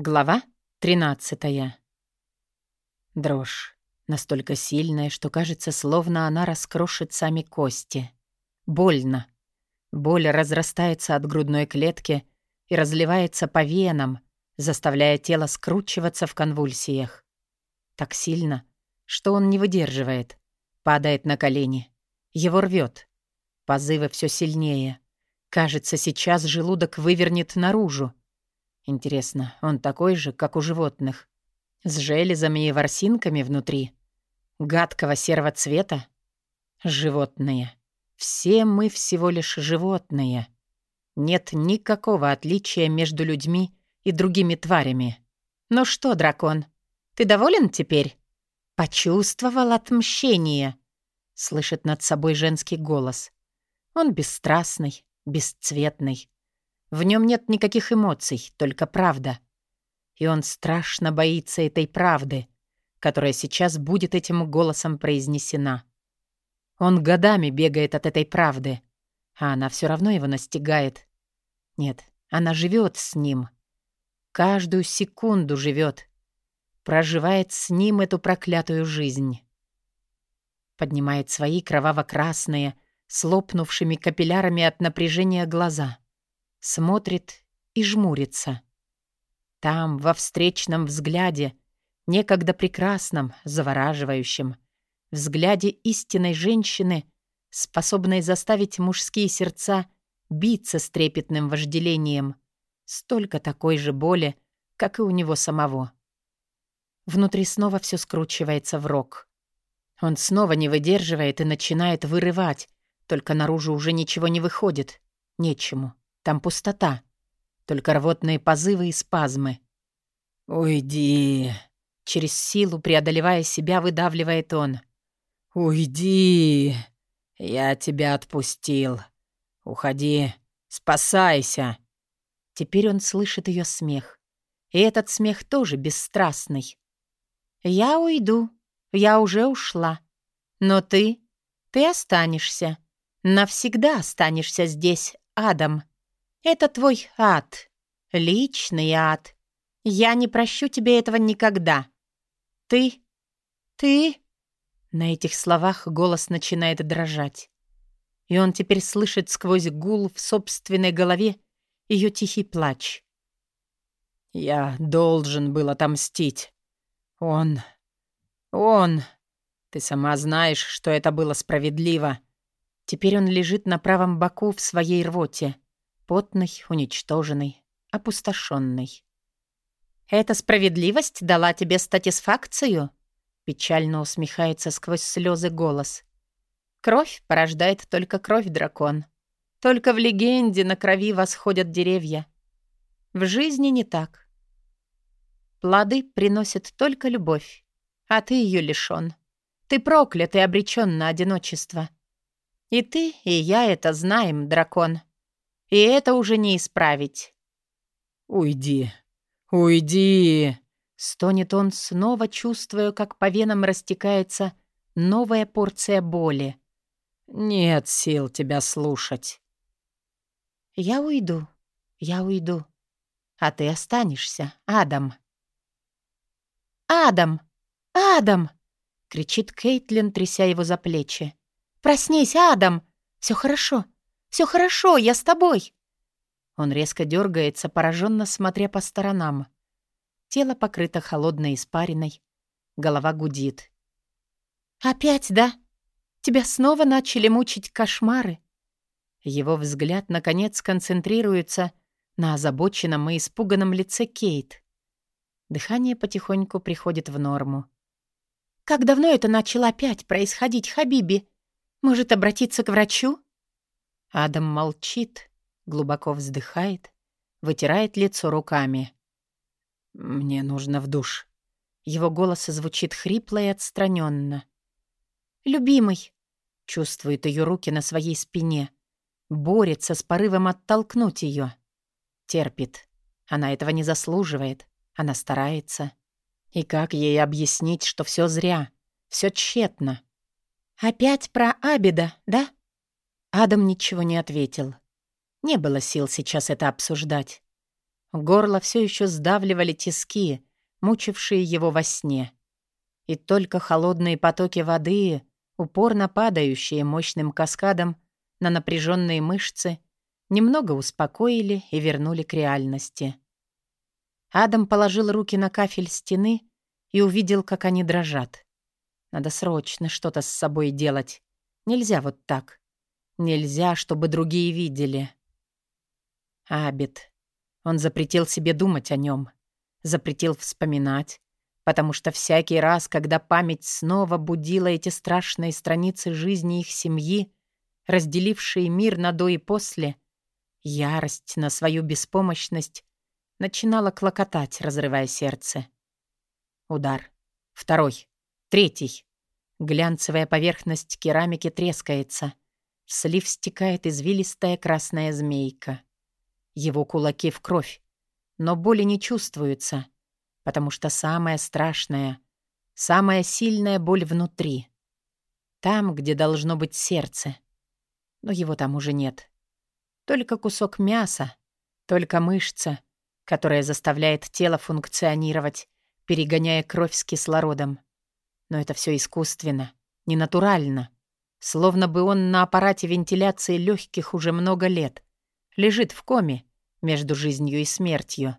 Глава 13. Дрожь. Настолько сильная, что кажется, словно она раскрошит сами кости. Больно. Боль разрастается от грудной клетки и разливается по венам, заставляя тело скручиваться в конвульсиях. Так сильно, что он не выдерживает. Падает на колени. Его рвет. Позывы все сильнее. Кажется, сейчас желудок вывернет наружу. Интересно, он такой же, как у животных? С железами и ворсинками внутри? Гадкого серого цвета? Животные. Все мы всего лишь животные. Нет никакого отличия между людьми и другими тварями. «Ну что, дракон, ты доволен теперь?» «Почувствовал отмщение», — слышит над собой женский голос. Он бесстрастный, бесцветный. В нем нет никаких эмоций, только правда. И он страшно боится этой правды, которая сейчас будет этим голосом произнесена. Он годами бегает от этой правды, а она все равно его настигает. Нет, она живет с ним. Каждую секунду живет. Проживает с ним эту проклятую жизнь. Поднимает свои кроваво-красные, слопнувшими капиллярами от напряжения глаза — смотрит и жмурится. Там, во встречном взгляде, некогда прекрасном, завораживающем, взгляде истинной женщины, способной заставить мужские сердца биться с трепетным вожделением, столько такой же боли, как и у него самого. Внутри снова все скручивается в рог. Он снова не выдерживает и начинает вырывать, только наружу уже ничего не выходит. Нечему. Там пустота. Только рвотные позывы и спазмы. «Уйди!» Через силу, преодолевая себя, выдавливает он. «Уйди! Я тебя отпустил. Уходи, спасайся!» Теперь он слышит ее смех. И этот смех тоже бесстрастный. «Я уйду. Я уже ушла. Но ты... Ты останешься. Навсегда останешься здесь, Адам. Это твой ад. Личный ад. Я не прощу тебе этого никогда. Ты... ты...» На этих словах голос начинает дрожать. И он теперь слышит сквозь гул в собственной голове ее тихий плач. «Я должен был отомстить. Он... он... Ты сама знаешь, что это было справедливо». Теперь он лежит на правом боку в своей рвоте потный, уничтоженный, опустошенный. «Эта справедливость дала тебе статисфакцию?» Печально усмехается сквозь слезы голос. «Кровь порождает только кровь, дракон. Только в легенде на крови восходят деревья. В жизни не так. Плоды приносят только любовь, а ты ее лишён. Ты проклят и обречен на одиночество. И ты, и я это знаем, дракон. И это уже не исправить. «Уйди, уйди!» Стонет он, снова чувствуя, как по венам растекается новая порция боли. «Нет сил тебя слушать». «Я уйду, я уйду, а ты останешься, Адам». «Адам! Адам!» — кричит Кейтлин, тряся его за плечи. «Проснись, Адам! Все хорошо, все хорошо, я с тобой!» Он резко дергается, пораженно смотря по сторонам. Тело покрыто холодной испариной. Голова гудит. «Опять, да? Тебя снова начали мучить кошмары?» Его взгляд, наконец, концентрируется на озабоченном и испуганном лице Кейт. Дыхание потихоньку приходит в норму. «Как давно это начало опять происходить, Хабиби? Может, обратиться к врачу?» Адам молчит, глубоко вздыхает, вытирает лицо руками. «Мне нужно в душ». Его голос звучит хрипло и отстраненно. «Любимый!» Чувствует ее руки на своей спине. Борется с порывом оттолкнуть ее. Терпит. Она этого не заслуживает. Она старается. И как ей объяснить, что все зря, все тщетно? «Опять про Абида, да?» Адам ничего не ответил. Не было сил сейчас это обсуждать. Горло все еще сдавливали тиски, мучившие его во сне. И только холодные потоки воды, упорно падающие мощным каскадом на напряженные мышцы, немного успокоили и вернули к реальности. Адам положил руки на кафель стены и увидел, как они дрожат. Надо срочно что-то с собой делать. Нельзя вот так. Нельзя, чтобы другие видели. Абит. Он запретил себе думать о нем. Запретил вспоминать. Потому что всякий раз, когда память снова будила эти страшные страницы жизни их семьи, разделившие мир на до и после, ярость на свою беспомощность начинала клокотать, разрывая сердце. Удар. Второй. Третий. Глянцевая поверхность керамики трескается. В слив стекает извилистая красная змейка. Его кулаки в кровь. Но боли не чувствуются, потому что самая страшная, самая сильная боль внутри. Там, где должно быть сердце. Но его там уже нет. Только кусок мяса, только мышца, которая заставляет тело функционировать, перегоняя кровь с кислородом. Но это все искусственно, ненатурально. Словно бы он на аппарате вентиляции легких уже много лет. Лежит в коме, между жизнью и смертью.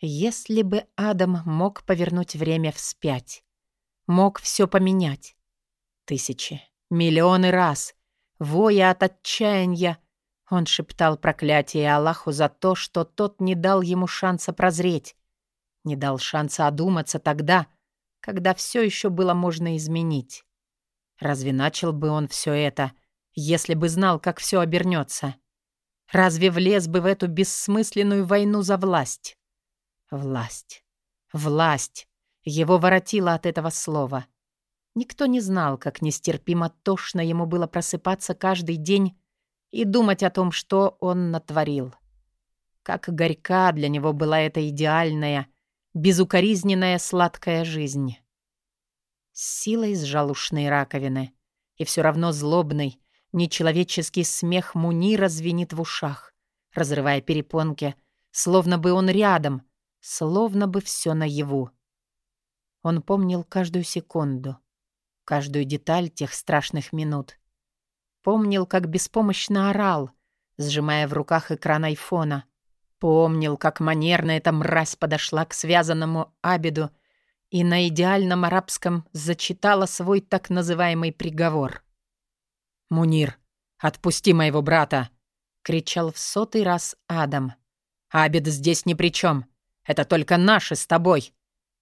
Если бы Адам мог повернуть время вспять, мог все поменять. Тысячи, миллионы раз, воя от отчаяния, он шептал проклятие Аллаху за то, что тот не дал ему шанса прозреть, не дал шанса одуматься тогда, когда все еще было можно изменить. Разве начал бы он все это, если бы знал, как все обернется? Разве влез бы в эту бессмысленную войну за власть? Власть. Власть. Его воротило от этого слова. Никто не знал, как нестерпимо тошно ему было просыпаться каждый день и думать о том, что он натворил. Как горька для него была эта идеальная, безукоризненная сладкая жизнь. С силой сжал ушные раковины, и все равно злобный, Нечеловеческий смех Мунира звенит в ушах, разрывая перепонки, словно бы он рядом, словно бы все наяву. Он помнил каждую секунду, каждую деталь тех страшных минут. Помнил, как беспомощно орал, сжимая в руках экран айфона. Помнил, как манерно эта мразь подошла к связанному Абиду и на идеальном арабском зачитала свой так называемый приговор — «Мунир, отпусти моего брата!» — кричал в сотый раз Адам. «Абид здесь ни при чем. Это только наши с тобой.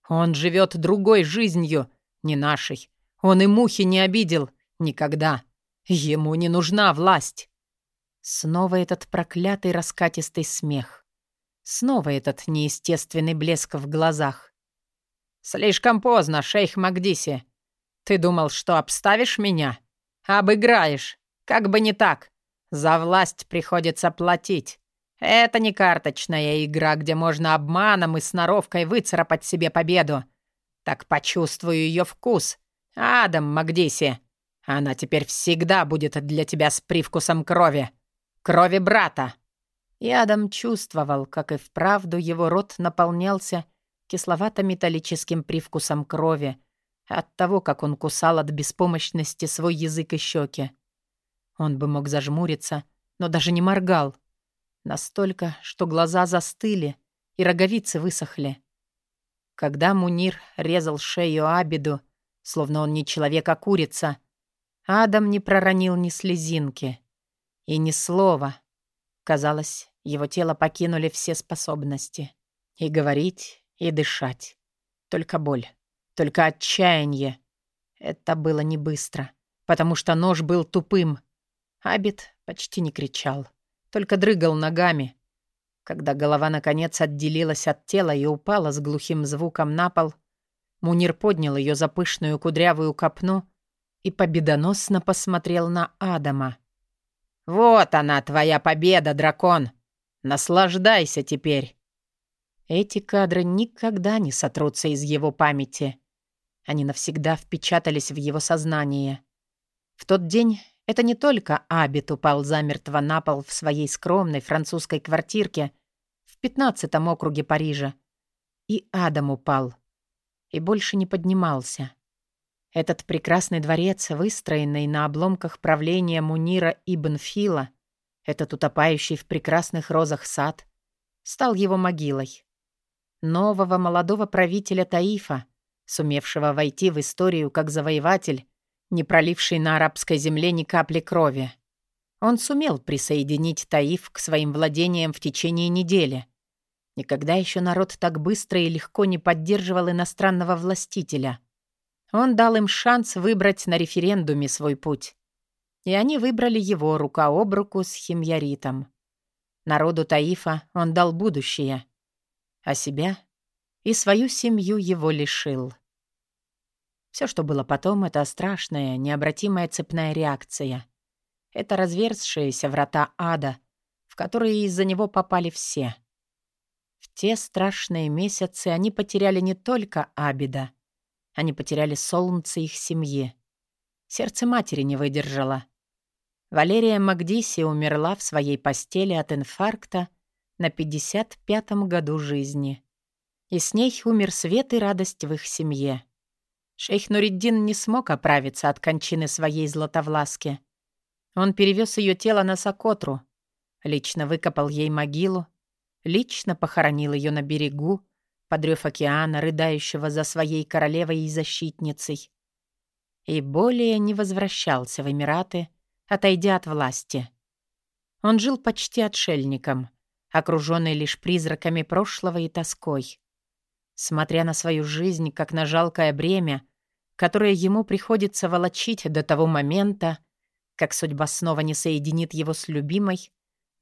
Он живет другой жизнью, не нашей. Он и мухи не обидел. Никогда. Ему не нужна власть». Снова этот проклятый раскатистый смех. Снова этот неестественный блеск в глазах. «Слишком поздно, шейх Магдиси. Ты думал, что обставишь меня?» Обыграешь. Как бы не так. За власть приходится платить. Это не карточная игра, где можно обманом и сноровкой выцарапать себе победу. Так почувствую ее вкус. Адам Магдиси. Она теперь всегда будет для тебя с привкусом крови. Крови брата. И Адам чувствовал, как и вправду его рот наполнялся кисловато-металлическим привкусом крови, от того, как он кусал от беспомощности свой язык и щеки. Он бы мог зажмуриться, но даже не моргал. Настолько, что глаза застыли и роговицы высохли. Когда Мунир резал шею Абиду, словно он не человек, а курица, Адам не проронил ни слезинки и ни слова. Казалось, его тело покинули все способности. И говорить, и дышать. Только боль. Только отчаяние. Это было не быстро, потому что нож был тупым. Абит почти не кричал, только дрыгал ногами. Когда голова наконец отделилась от тела и упала с глухим звуком на пол, Мунир поднял ее за пышную кудрявую копну и победоносно посмотрел на Адама. «Вот она, твоя победа, дракон! Наслаждайся теперь!» Эти кадры никогда не сотрутся из его памяти. Они навсегда впечатались в его сознание. В тот день это не только Абит упал замертво на пол в своей скромной французской квартирке в в пятнадцатом округе Парижа. И Адам упал. И больше не поднимался. Этот прекрасный дворец, выстроенный на обломках правления Мунира Ибн Фила, этот утопающий в прекрасных розах сад, стал его могилой. Нового молодого правителя Таифа, сумевшего войти в историю как завоеватель, не проливший на арабской земле ни капли крови. Он сумел присоединить Таиф к своим владениям в течение недели. Никогда еще народ так быстро и легко не поддерживал иностранного властителя. Он дал им шанс выбрать на референдуме свой путь. И они выбрали его рука об руку с химьяритом. Народу Таифа он дал будущее, а себя и свою семью его лишил. Все, что было потом, это страшная, необратимая цепная реакция. Это разверзшиеся врата ада, в которые из-за него попали все. В те страшные месяцы они потеряли не только Абида. Они потеряли солнце их семьи. Сердце матери не выдержало. Валерия Магдиси умерла в своей постели от инфаркта на 55-м году жизни. И с ней умер свет и радость в их семье. Шейх Нуриддин не смог оправиться от кончины своей златовласки. Он перевез ее тело на Сокотру, лично выкопал ей могилу, лично похоронил ее на берегу, подрев океана, рыдающего за своей королевой и защитницей. И более не возвращался в Эмираты, отойдя от власти. Он жил почти отшельником, окруженный лишь призраками прошлого и тоской. Смотря на свою жизнь, как на жалкое бремя, которое ему приходится волочить до того момента, как судьба снова не соединит его с любимой,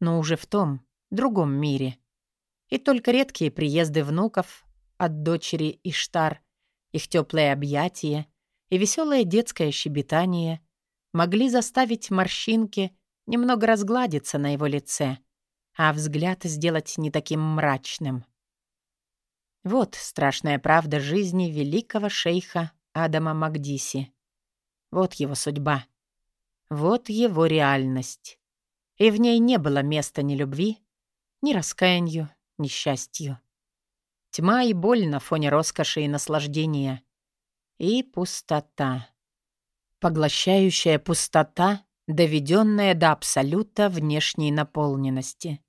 но уже в том, другом мире. И только редкие приезды внуков от дочери Иштар, их теплые объятия и веселое детское щебетание могли заставить морщинки немного разгладиться на его лице, а взгляд сделать не таким мрачным. Вот страшная правда жизни великого шейха Адама Магдиси. Вот его судьба. Вот его реальность. И в ней не было места ни любви, ни раскаянию, ни счастью. Тьма и боль на фоне роскоши и наслаждения. И пустота. Поглощающая пустота, доведенная до абсолюта внешней наполненности.